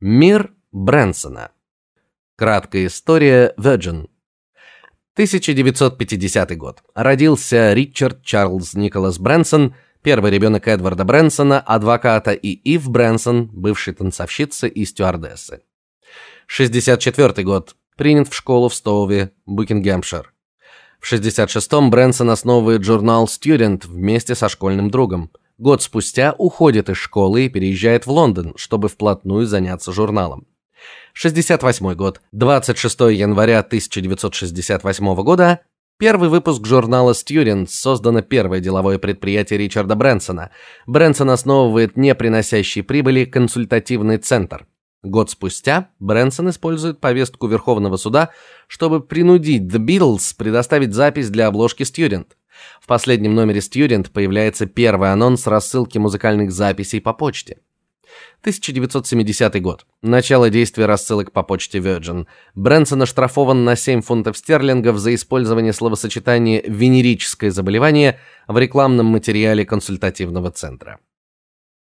Мир Брэнсона. Краткая история Virgin. 1950 год. Родился Ричард Чарльз Николас Брэнсон, первый ребенок Эдварда Брэнсона, адвоката, и Ив Брэнсон, бывшей танцовщицы и стюардессы. 64 год. Принят в школу в Стоуве, Букингемшир. В 66-м Брэнсон основывает журнал Student вместе со школьным другом. Год спустя уходит из школы и переезжает в Лондон, чтобы вплотную заняться журналом. 68 год. 26 января 1968 года. Первый выпуск журнала Student создано первое деловое предприятие Ричарда Брэнсона. Брэнсон основывает не приносящий прибыли консультативный центр. Год спустя Брэнсон использует повестку Верховного суда, чтобы принудить The Beatles предоставить запись для обложки Student. В последнем номере Student появляется первый анонс рассылки музыкальных записей по почте. 1970 год. Начало действия рассылок по почте Virgin. Брэнсон оштрафован на 7 фунтов стерлингов за использование словосочетания венерическое заболевание в рекламном материале консультативного центра.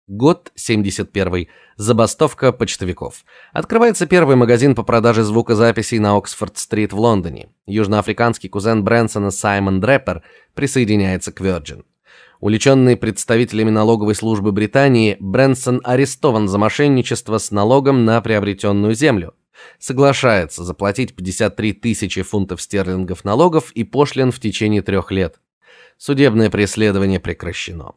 Год 71. Забастовка почтовиков. Открывается первый магазин по продаже звукозаписей на Оксфорд-стрит в Лондоне. Южноафриканский кузен Брэнсона Саймон Дреппер присоединяется к Virgin. Уличенный представителями налоговой службы Британии, Брэнсон арестован за мошенничество с налогом на приобретенную землю. Соглашается заплатить 53 тысячи фунтов стерлингов налогов и пошлин в течение трех лет. Судебное преследование прекращено.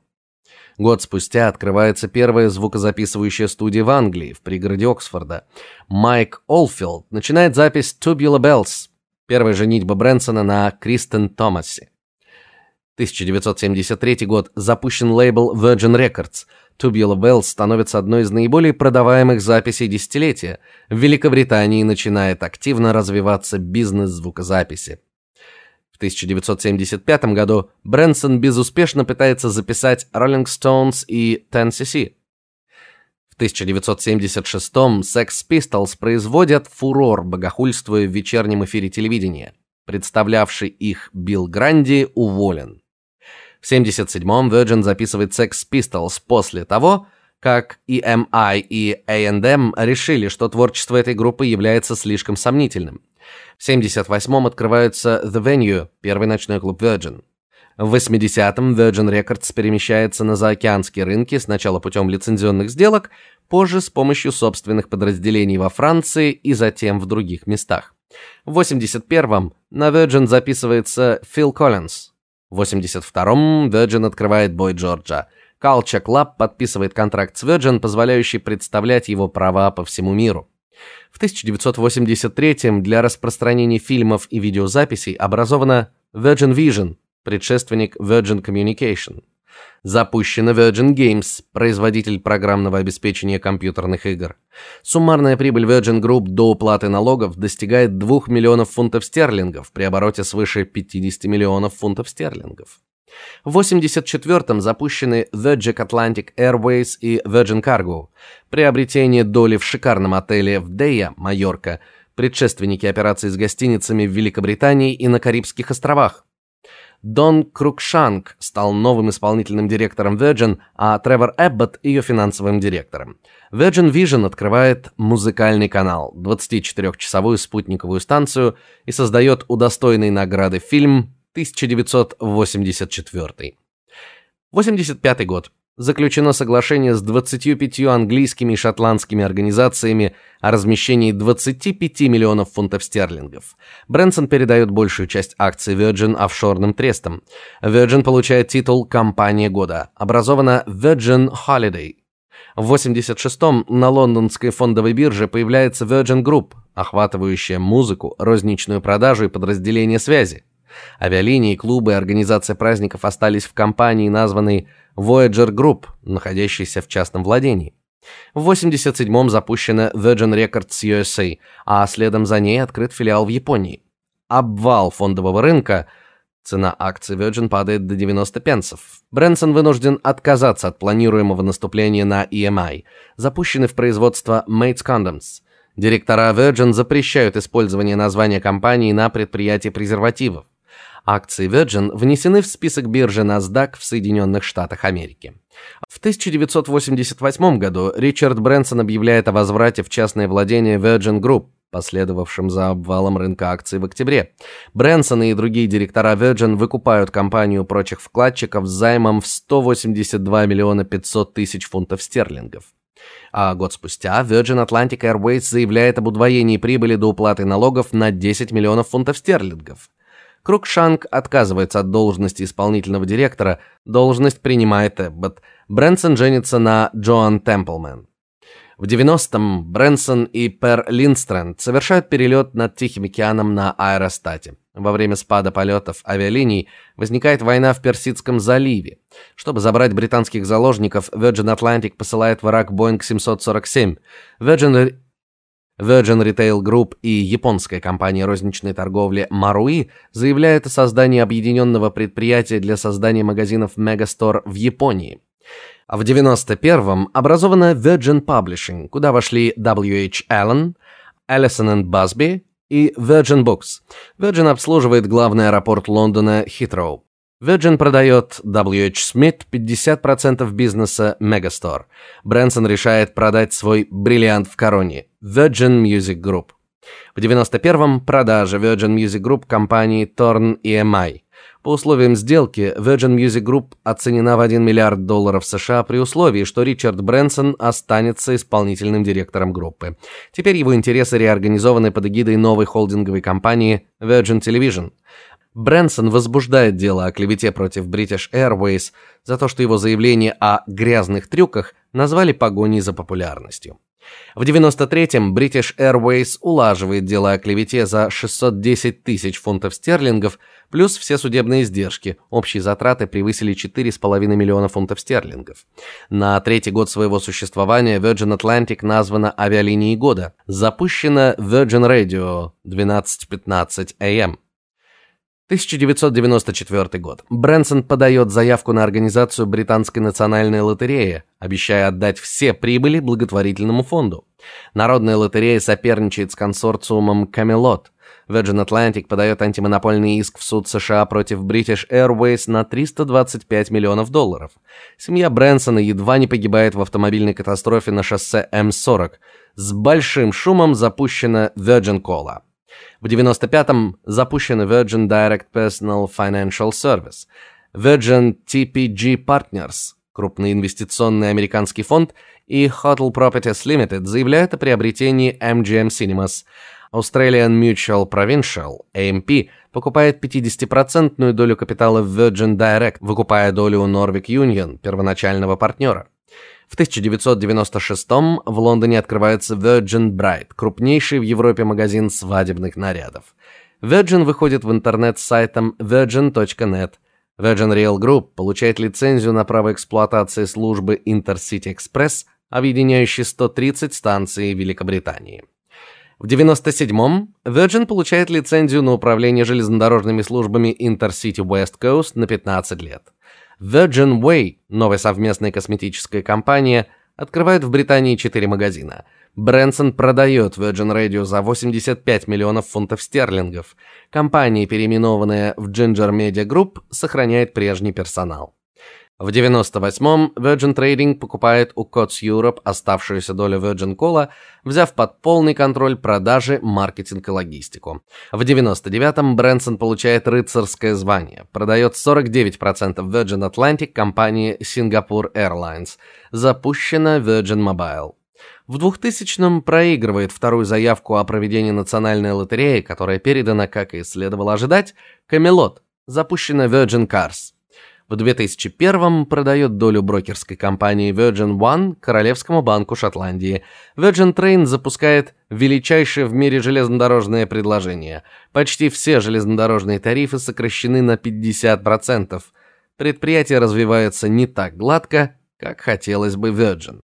Год спустя открывается первая звукозаписывающая студия в Англии, в пригороде Оксфорда. Майк Олфилд начинает запись Tubular Bells, первая женитьба Брэнсона на Кристен Томасе. 1973 год. Запущен лейбл Virgin Records. Tubular Bells становится одной из наиболее продаваемых записей десятилетия. В Великобритании начинает активно развиваться бизнес звукозаписи. В 1975 году Брэнсон безуспешно пытается записать Rolling Stones и 10cc. В 1976 Sex Pistols производят фурор, богохульствуя в вечернем эфире телевидения. Представлявший их Билл Гранди уволен. В 77-м Virgin записывает Sex Pistols после того, как EMI и A&M решили, что творчество этой группы является слишком сомнительным. В 78-м открывается The Venue, первый ночной клуб Virgin. В 80-м Virgin Records перемещается на заокеанские рынки сначала путем лицензионных сделок, позже с помощью собственных подразделений во Франции и затем в других местах. В 81-м на Virgin записывается Фил Коллинз. В 82-м Virgin открывает Бой Джорджа. Culture Club подписывает контракт с Virgin, позволяющий представлять его права по всему миру. В 1983 для распространения фильмов и видеозаписей образована Virgin Vision, предшественник Virgin Communication. Запущена Virgin Games, производитель программного обеспечения компьютерных игр. Суммарная прибыль Virgin Group до уплаты налогов достигает 2 миллионов фунтов стерлингов при обороте свыше 50 миллионов фунтов стерлингов. В 84-м запущены Virgin Atlantic Airways и Virgin Cargo. Приобретение доли в шикарном отеле в Дея, Майорка, предшественники операций с гостиницами в Великобритании и на Карибских островах. Дон Крукшанг стал новым исполнительным директором Virgin, а Тревор Эбботт ее финансовым директором. Virgin Vision открывает музыкальный канал, 24-часовую спутниковую станцию и создает удостоенный награды фильм 1984. 85 год. Заключено соглашение с 25 английскими и шотландскими организациями о размещении 25 миллионов фунтов стерлингов. Брэнсон передает большую часть акций Virgin офшорным трестам. Virgin получает титул компания года. Образована Virgin Holiday. В 86-м на лондонской фондовой бирже появляется Virgin Group, охватывающая музыку, розничную продажу и подразделения связи. Авиалинии, клубы и организация праздников остались в компании, названной Voyager Group, находящейся в частном владении. В 87-м запущена Virgin Records USA, а следом за ней открыт филиал в Японии. Обвал фондового рынка, цена акций Virgin падает до 90 пенсов. Брэнсон вынужден отказаться от планируемого наступления на EMI. Запущены в производство Mates Condoms. Директора Virgin запрещают использование названия компании на предприятии презервативов. Акции Virgin внесены в список биржи NASDAQ в Соединенных Штатах Америки. В 1988 году Ричард Брэнсон объявляет о возврате в частное владение Virgin Group, последовавшим за обвалом рынка акций в октябре. Брэнсон и другие директора Virgin выкупают компанию прочих вкладчиков с займом в 182 миллиона 500 тысяч фунтов стерлингов. А год спустя Virgin Atlantic Airways заявляет об удвоении прибыли до уплаты налогов на 10 миллионов фунтов стерлингов. Крукшанк отказывается от должности исполнительного директора, должность принимает Эббот. Брэнсон женится на Джоан Темплмен. В 90-м Брэнсон и Пер Линдстренд совершают перелет над Тихим океаном на аэростате. Во время спада полетов авиалиний возникает война в Персидском заливе. Чтобы забрать британских заложников, Virgin Atlantic посылает в Ирак Boeing 747. Virgin Virgin Retail Group и японская компания розничной торговли Marui заявляют о создании объединенного предприятия для создания магазинов Megastore в Японии. А в 91-м образована Virgin Publishing, куда вошли W.H. Allen, Allison Busby и Virgin Books. Virgin обслуживает главный аэропорт Лондона Heathrow. Virgin продает W.H. Smith 50% бизнеса Megastore. Брэнсон решает продать свой бриллиант в короне Virgin Music Group. В 91-м продажа Virgin Music Group компании Thorn EMI. По условиям сделки, Virgin Music Group оценена в 1 миллиард долларов США при условии, что Ричард Брэнсон останется исполнительным директором группы. Теперь его интересы реорганизованы под эгидой новой холдинговой компании Virgin Television. Брэнсон возбуждает дело о клевете против British Airways за то, что его заявление о грязных трюках назвали погоней за популярностью. В 93-м British Airways улаживает дело о клевете за 610 тысяч фунтов стерлингов, плюс все судебные издержки. Общие затраты превысили 4,5 миллиона фунтов стерлингов. На третий год своего существования Virgin Atlantic названа авиалинией года. Запущена Virgin Radio 12:15 AM. 1994 год. Брэнсон подает заявку на организацию британской национальной лотереи, обещая отдать все прибыли благотворительному фонду. Народная лотерея соперничает с консорциумом Camelot. Virgin Atlantic подает антимонопольный иск в суд США против British Airways на 325 миллионов долларов. Семья Брэнсона едва не погибает в автомобильной катастрофе на шоссе М40. С большим шумом запущена Virgin Cola. В 95-м запущена Virgin Direct Personal Financial Service, Virgin TPG Partners, крупный инвестиционный американский фонд, и Hotel Properties Limited заявляют о приобретении MGM Cinemas. Australian Mutual Provincial, AMP, покупает 50% долю капитала в Virgin Direct, выкупая долю Norvic Union, первоначального партнера. В 1996 в Лондоне открывается Virgin Bride, крупнейший в Европе магазин свадебных нарядов. Virgin выходит в интернет с сайтом virgin.net. Virgin Rail Group получает лицензию на право эксплуатации службы Intercity Express, объединяющей 130 станций Великобритании. В 97-м Virgin получает лицензию на управление железнодорожными службами Intercity West Coast на 15 лет. Virgin Way, новая совместная косметическая компания, открывает в Британии четыре магазина. Брэнсон продает Virgin Radio за 85 миллионов фунтов стерлингов. Компания, переименованная в Ginger Media Group, сохраняет прежний персонал. В 98-м Virgin Trading покупает у Cots Europe оставшуюся долю Virgin Cola, взяв под полный контроль продажи, маркетинг и логистику. В 99-м Брэнсон получает рыцарское звание, продает 49% Virgin Atlantic компании Singapore Airlines, запущена Virgin Mobile. В 2000-м проигрывает вторую заявку о проведении национальной лотереи, которая передана, как и следовало ожидать, Camelot, запущена Virgin Cars. В 2001 продает долю брокерской компании Virgin One Королевскому банку Шотландии. Virgin Train запускает величайшее в мире железнодорожное предложение. Почти все железнодорожные тарифы сокращены на 50%. Предприятие развивается не так гладко, как хотелось бы Virgin.